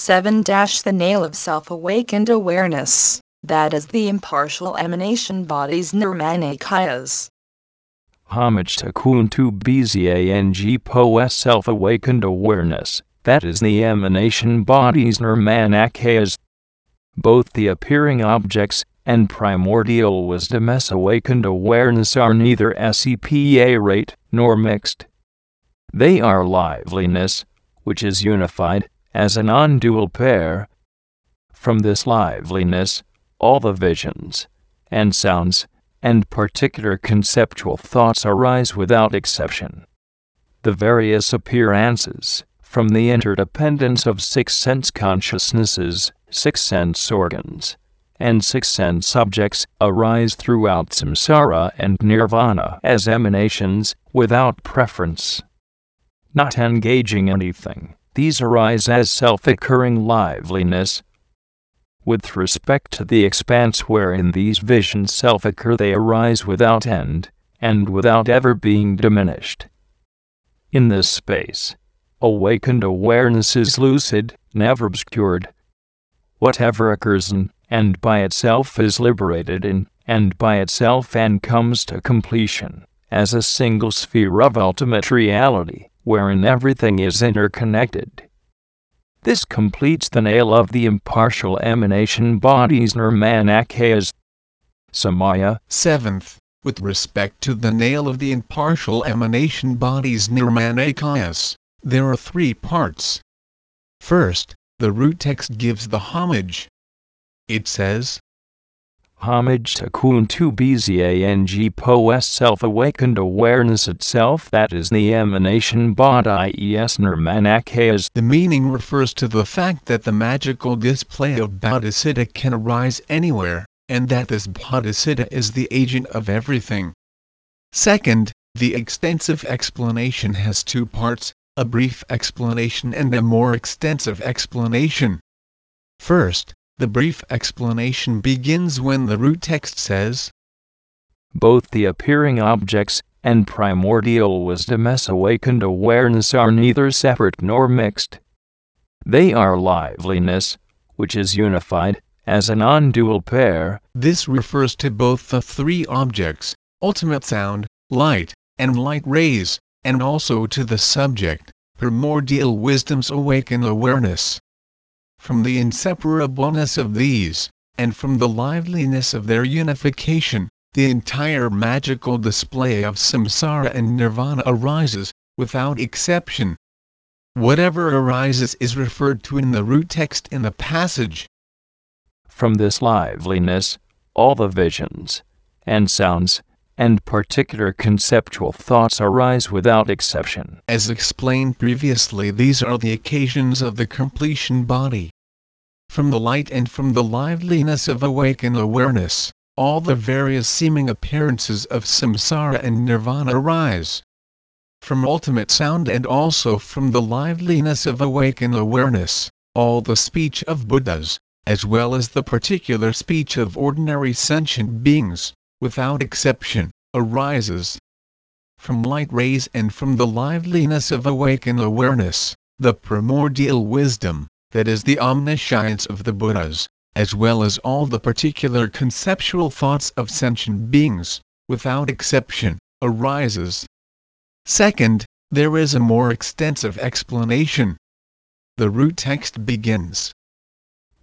7 The nail of self awakened awareness, that is the impartial emanation bodies Nirmanakayas. Homage to Kuntu Bzang Po self awakened awareness, that is the emanation bodies Nirmanakayas. Both the appearing objects and primordial wisdom awakened awareness are neither separate nor mixed. They are liveliness, which is unified, as a non dual pair. From this liveliness, all the visions, and sounds, and particular conceptual thoughts arise without exception. The various appearances, from the interdependence of six sense consciousnesses, six sense organs, and six sense objects, arise throughout samsara and nirvana as emanations, without preference. Not engaging anything these arise as self occurring liveliness. With respect to the expanse wherein these visions self occur, they arise without end, and without ever being diminished. In this space, awakened awareness is lucid, never obscured. Whatever occurs in, and by itself is liberated in, and by itself and comes to completion, as a single sphere of ultimate reality wherein everything is interconnected. This completes the nail of the impartial emanation bodies Nirmanakayas. Samaya. Seventh, with respect to the nail of the impartial emanation bodies Nirmanakayas, there are three parts. First, the root text gives the homage. It says, homage to Kuntu Bzang Po's self-awakened awareness itself that is the emanation es Nirmanakayas. The meaning refers to the fact that the magical display of Bodhicitta can arise anywhere, and that this Bodhicitta is the agent of everything. Second, the extensive explanation has two parts, a brief explanation and a more extensive explanation. First, the brief explanation begins when the root text says, Both the appearing objects and primordial wisdom as awakened awareness are neither separate nor mixed. They are liveliness, which is unified, as a non dual pair. This refers to both the three objects, ultimate sound, light, and light rays, and also to the subject, primordial wisdom's awakened awareness from the inseparableness of these, and from the liveliness of their unification, the entire magical display of samsara and nirvana arises, without exception. Whatever arises is referred to in the root text in the passage. From this liveliness, all the visions, and sounds, and particular conceptual thoughts arise without exception. As explained previously, these are the occasions of the completion body. From the light and from the liveliness of awakened awareness, all the various seeming appearances of samsara and nirvana arise. From ultimate sound and also from the liveliness of awakened awareness, all the speech of Buddhas, as well as the particular speech of ordinary sentient beings, without exception, arises. From light rays and from the liveliness of awakened awareness, the primordial wisdom, that is the omniscience of the Buddhas, as well as all the particular conceptual thoughts of sentient beings, without exception, arises. Second, there is a more extensive explanation. The root text begins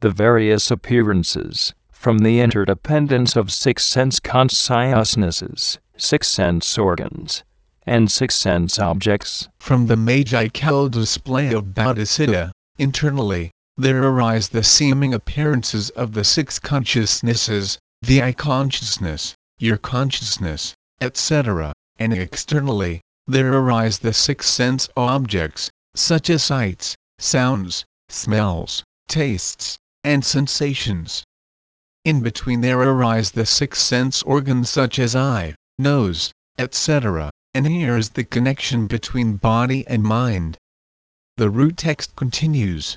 The various appearances, from the interdependence of six sense consciousnesses, six sense organs, and six sense objects. From the magical display of Bodhicitta, internally, there arise the seeming appearances of the six consciousnesses, the eye consciousness, your consciousness, etc., and externally, there arise the six sense objects, such as sights, sounds, smells, tastes, and sensations in between there arise the six sense organs such as eye, nose, etc., and here is the connection between body and mind. The root text continues.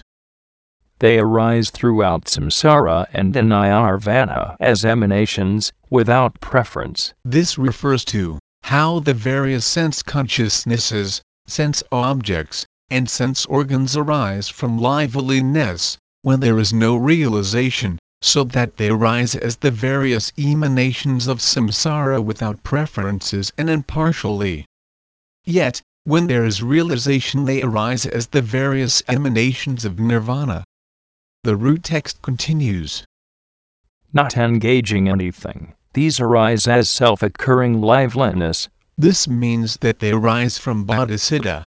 They arise throughout samsara and in nirvana as emanations, without preference. This refers to how the various sense consciousnesses, sense objects, and sense organs arise from liveliness, when there is no realization, so that they arise as the various emanations of samsara without preferences and impartially. Yet, when there is realization they arise as the various emanations of nirvana. The root text continues. Not engaging anything, these arise as self occurring liveliness. This means that they arise from bodhicitta.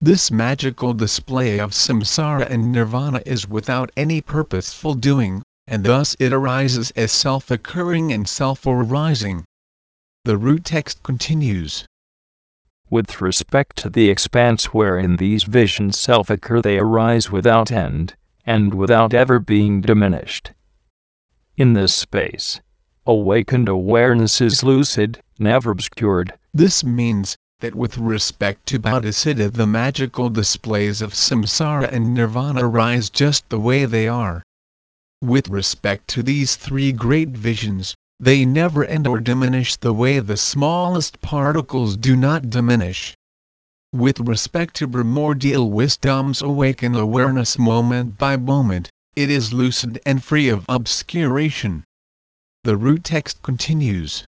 This magical display of samsara and nirvana is without any purposeful doing, and thus it arises as self occurring and self arising. The root text continues. With respect to the expanse wherein these visions self occur, they arise without end, and without ever being diminished. In this space, awakened awareness is lucid, never obscured. This means that with respect to Bodhicitta, the magical displays of samsara and nirvana arise just the way they are. With respect to these three great visions, they never end or diminish the way the smallest particles do not diminish. With respect to primordial wisdom's awakened awareness moment by moment, it is lucid and free of obscuration. The root text continues.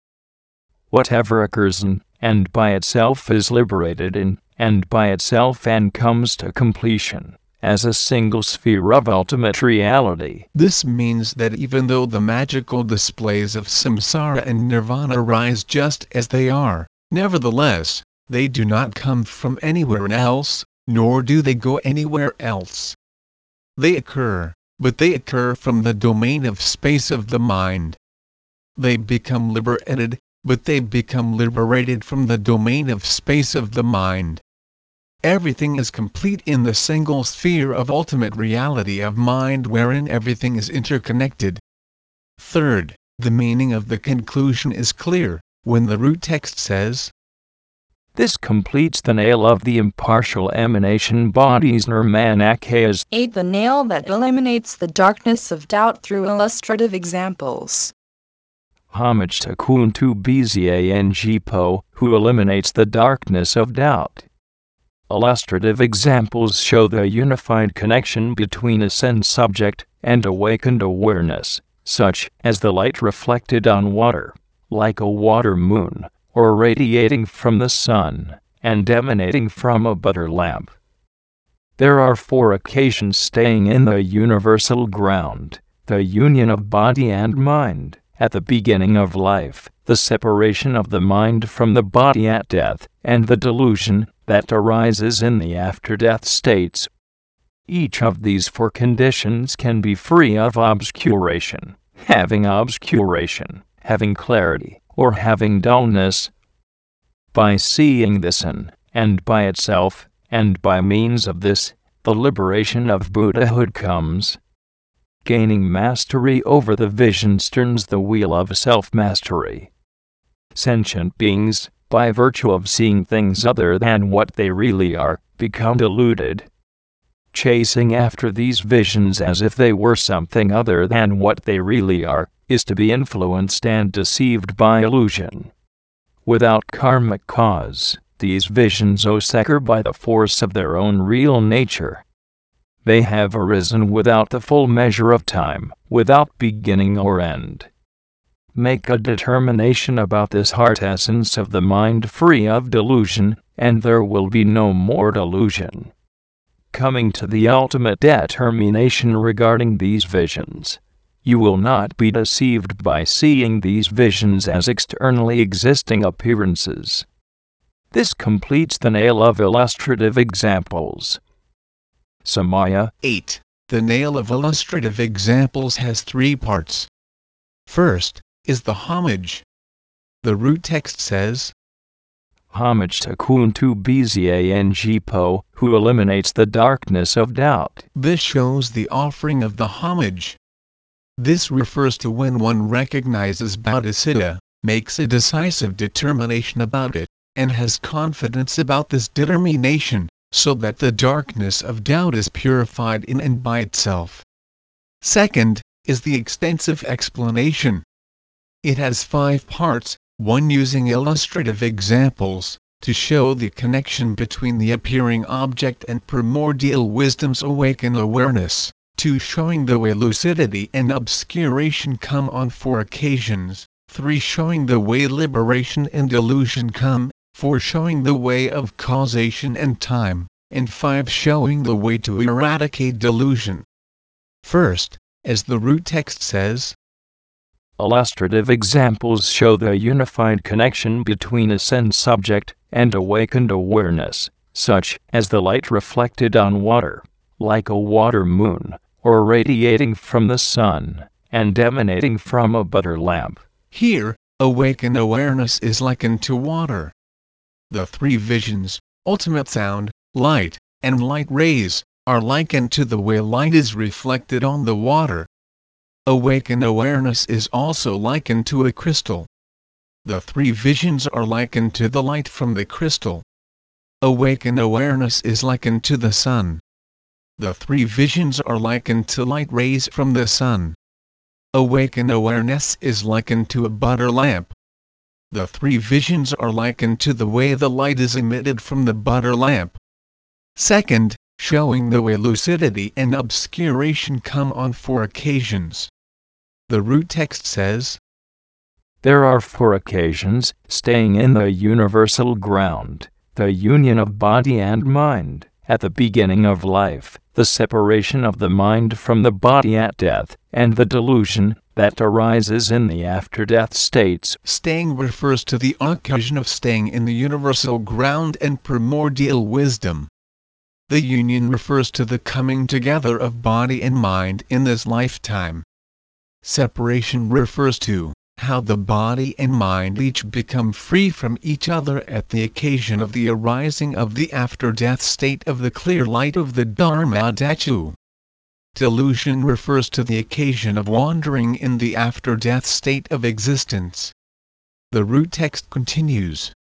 Whatever occurs in, and by itself is liberated in, and by itself and comes to completion as a single sphere of ultimate reality. This means that even though the magical displays of samsara and nirvana arise just as they are, nevertheless, they do not come from anywhere else, nor do they go anywhere else. They occur, but they occur from the domain of space of the mind. They become liberated, but they become liberated from the domain of space of the mind everything is complete in the single sphere of ultimate reality of mind wherein everything is interconnected. Third, the meaning of the conclusion is clear, when the root text says, This completes the nail of the impartial emanation bodies Nirmanakayas. 8. The nail that eliminates the darkness of doubt through illustrative examples. Homage to Kuntu Bzang Po, who eliminates the darkness of doubt. Illustrative examples show the unified connection between a sense subject and awakened awareness, such as the light reflected on water, like a water moon, or radiating from the sun, and emanating from a butter lamp. There are four occasions staying in the universal ground the union of body and mind at the beginning of life, the separation of the mind from the body at death, and the delusion that arises in the after death states. Each of these four conditions can be free of obscuration, having obscuration, having clarity, or having dullness. By seeing this in, and by itself, and by means of this, the liberation of Buddhahood comes. Gaining mastery over the visions turns the wheel of self mastery. Sentient beings, by virtue of seeing things other than what they really are, become deluded. Chasing after these visions as if they were something other than what they really are, is to be influenced and deceived by illusion. Without karmic cause, these visions occur by the force of their own real nature. They have arisen without the full measure of time, without beginning or end. Make a determination about this heart essence of the mind free of delusion, and there will be no more delusion. Coming to the ultimate determination regarding these visions, you will not be deceived by seeing these visions as externally existing appearances. This completes the nail of illustrative examples. Samaya 8. The nail of illustrative examples has three parts. First, is the homage. The root text says, Homage to Kuntu Bzang Po, who eliminates the darkness of doubt. This shows the offering of the homage. This refers to when one recognizes Bodhicitta, makes a decisive determination about it, and has confidence about this determination, so that the darkness of doubt is purified in and by itself. Second, is the extensive explanation. It has five parts, one using illustrative examples, to show the connection between the appearing object and primordial wisdom's awakened awareness, 2. Showing the way lucidity and obscuration come on four occasions, 3. Showing the way liberation and delusion come, 4. Showing the way of causation and time, and 5. Showing the way to eradicate delusion. First, as the root text says, Illustrative examples show the unified connection between a sense subject and awakened awareness, such as the light reflected on water, like a water moon, or radiating from the sun, and emanating from a butter lamp. Here, awakened awareness is likened to water. The three visions, ultimate sound, light, and light rays, are likened to the way light is reflected on the water. Awakened awareness is also likened to a crystal. The three visions are likened to the light from the crystal. Awakened awareness is likened to the sun. The three visions are likened to light rays from the sun. Awakened awareness is likened to a butter lamp. The three visions are likened to the way the light is emitted from the butter lamp. Second, showing the way lucidity and obscuration come on four occasions. The root text says, There are four occasions staying in the universal ground the union of body and mind at the beginning of life, the separation of the mind from the body at death, and the delusion that arises in the after death states. Staying refers to the occasion of staying in the universal ground and primordial wisdom. The union refers to the coming together of body and mind in this lifetime. Separation refers to how the body and mind each become free from each other at the occasion of the arising of the after-death state of the clear light of the Dharma Dhatu. Delusion refers to the occasion of wandering in the after-death state of existence. The root text continues.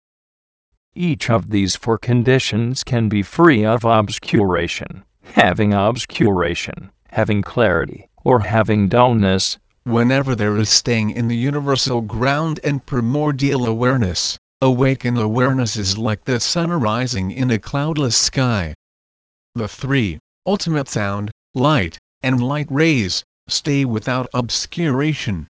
Each of these four conditions can be free of obscuration, having obscuration, having clarity, or having dullness. Whenever there is staying in the universal ground and primordial awareness, awakened awareness is like the sun arising in a cloudless sky. The three, ultimate sound, light, and light rays, stay without obscuration.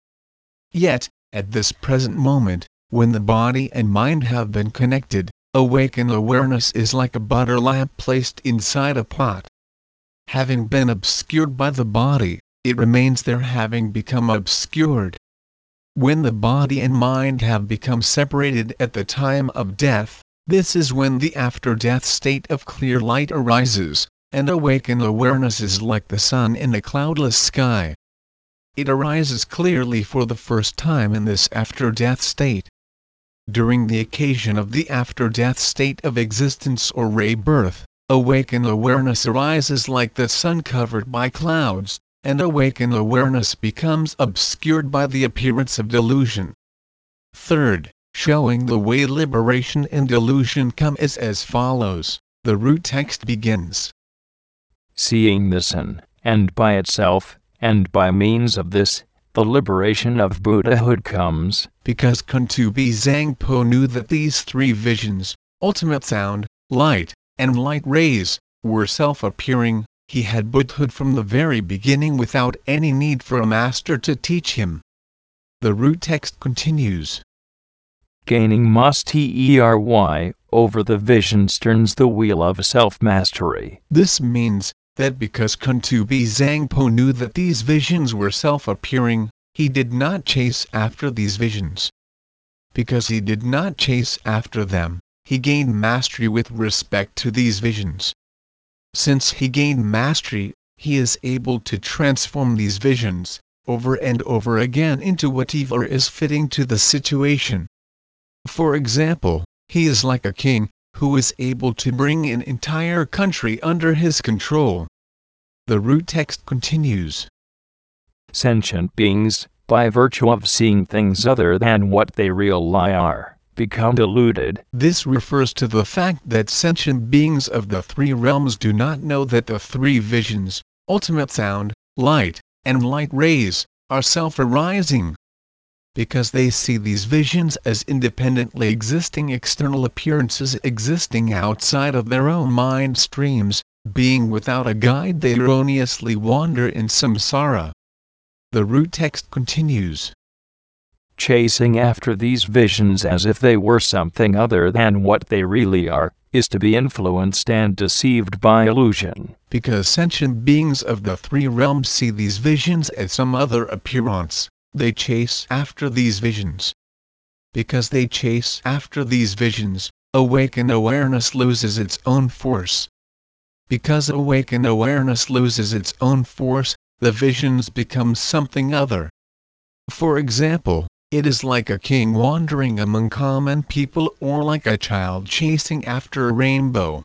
Yet, at this present moment, when the body and mind have been connected, awakened awareness is like a butter lamp placed inside a pot. Having been obscured by the body, it remains there having become obscured. When the body and mind have become separated at the time of death, this is when the after death state of clear light arises, and awakened awareness is like the sun in a cloudless sky. It arises clearly for the first time in this after death state during the occasion of the after-death state of existence or rebirth, awakened awareness arises like the sun covered by clouds, and awakened awareness becomes obscured by the appearance of delusion. Third, showing the way liberation and delusion come is as follows. The root text begins. Seeing the sun, and by itself, and by means of this, the liberation of Buddhahood comes. Because Kuntu Bzang Po knew that these three visions, ultimate sound, light, and light rays, were self-appearing, he had Buddhahood from the very beginning without any need for a master to teach him. The root text continues. Gaining mastery over the visions turns the wheel of self-mastery. This means, that because Kuntu Bzang Po knew that these visions were self-appearing, he did not chase after these visions. Because he did not chase after them, he gained mastery with respect to these visions. Since he gained mastery, he is able to transform these visions, over and over again into whatever is fitting to the situation. For example, he is like a king, who is able to bring an entire country under his control. The root text continues. Sentient beings, by virtue of seeing things other than what they really are, become deluded. This refers to the fact that sentient beings of the three realms do not know that the three visions, ultimate sound, light, and light rays, are self-arising. Because they see these visions as independently existing external appearances existing outside of their own mind streams, being without a guide they erroneously wander in samsara. The root text continues. Chasing after these visions as if they were something other than what they really are, is to be influenced and deceived by illusion. Because sentient beings of the three realms see these visions as some other appearance, they chase after these visions. Because they chase after these visions, awakened awareness loses its own force. Because awakened awareness loses its own force, the visions become something other. For example, it is like a king wandering among common people or like a child chasing after a rainbow.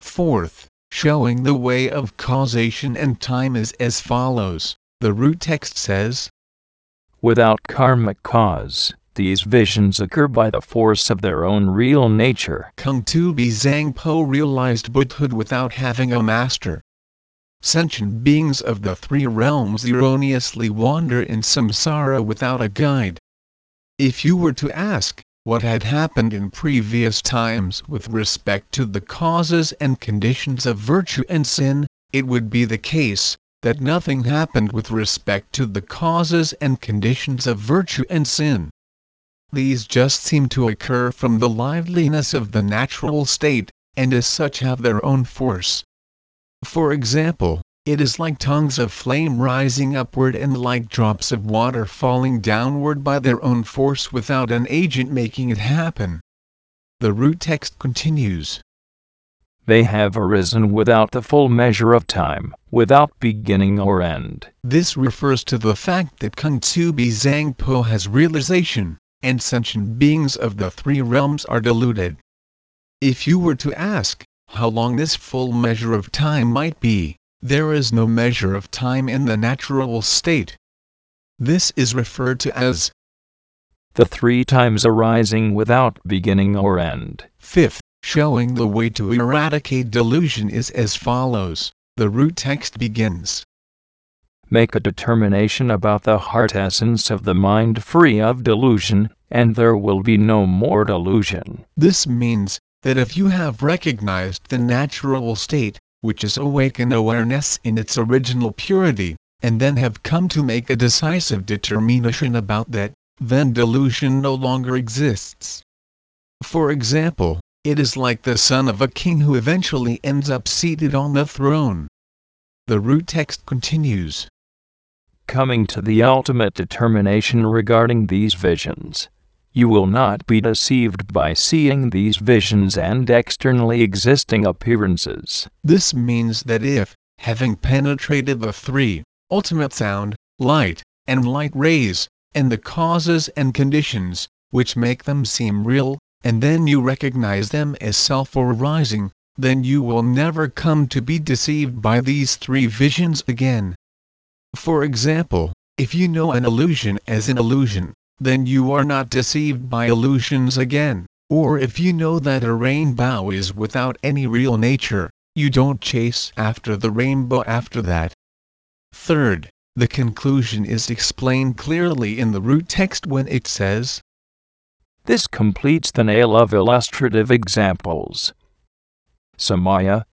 Fourth, showing the way of causation and time is as follows. The root text says, Without karmic cause, these visions occur by the force of their own real nature. Kuntu Bzang Po realized Buddhahood without having a master. Sentient beings of the three realms erroneously wander in samsara without a guide. If you were to ask, what had happened in previous times with respect to the causes and conditions of virtue and sin, it would be the case that nothing happened with respect to the causes and conditions of virtue and sin. These just seem to occur from the liveliness of the natural state, and as such have their own force. For example, it is like tongues of flame rising upward and like drops of water falling downward by their own force without an agent making it happen. The root text continues. They have arisen without the full measure of time, without beginning or end. This refers to the fact that Kuntu Bzang Po has realization, and sentient beings of the three realms are deluded. If you were to ask, how long this full measure of time might be, there is no measure of time in the natural state. This is referred to as the three times arising without beginning or end. Fifth, showing the way to eradicate delusion is as follows. The root text begins. Make a determination about the heart essence of the mind free of delusion, and there will be no more delusion. This means that if you have recognized the natural state, which is awakened awareness in its original purity, and then have come to make a decisive determination about that, then delusion no longer exists. For example, it is like the son of a king who eventually ends up seated on the throne. The root text continues. Coming to the ultimate determination regarding these visions, you will not be deceived by seeing these visions and externally existing appearances. This means that if, having penetrated the three, ultimate sound, light, and light rays, and the causes and conditions, which make them seem real, and then you recognize them as self arising, then you will never come to be deceived by these three visions again. For example, if you know an illusion as an illusion, then you are not deceived by illusions again. Or if you know that a rainbow is without any real nature, you don't chase after the rainbow after that. Third, the conclusion is explained clearly in the root text when it says, This completes the nail of illustrative examples. Samaya,